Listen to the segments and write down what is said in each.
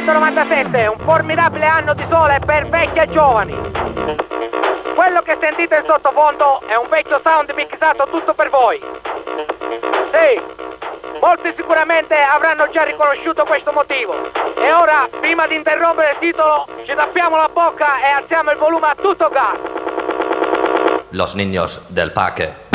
1997, un formidabile anno di sole per vecchi e giovani. Quello che sentite in sottofondo è un vecchio sound mixato tutto per voi. Sì, molti sicuramente avranno già riconosciuto questo motivo. E ora, prima di interrompere il titolo, ci tappiamo la bocca e alziamo il volume a tutto gas. Los niños del parque.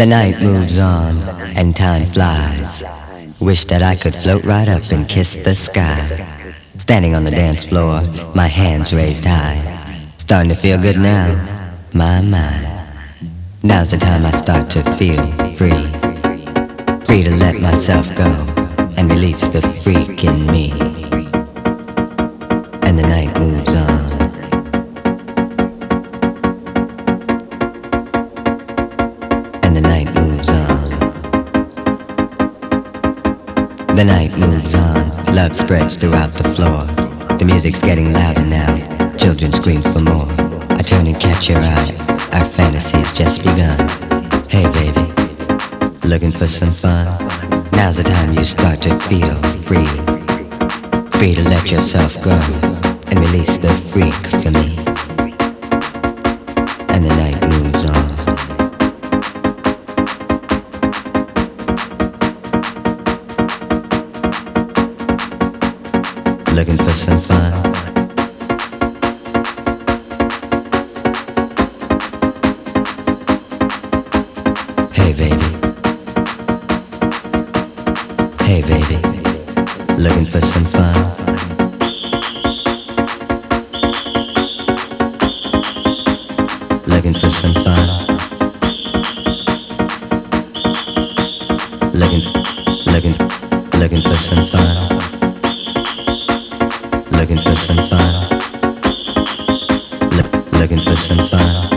The night moves on and time flies. Wish that I could float right up and kiss the sky. Standing on the dance floor, my hands raised high. Starting to feel good now, my, mind. Now's the time I start to feel free. Free to let myself go and release the freak in me. The night moves on. Love spreads throughout the floor. The music's getting louder now. Children scream for more. I turn and catch your eye. Our fantasy's just begun. Hey baby, looking for some fun? Now's the time you start to feel free. Free to let yourself go and release the freak for me. Looking for some fun? Hey baby. Hey baby. Looking for some fun? Looking for some fun? Looking, looking, looking for some fun? Looking for some fun? Look, looking for some fun?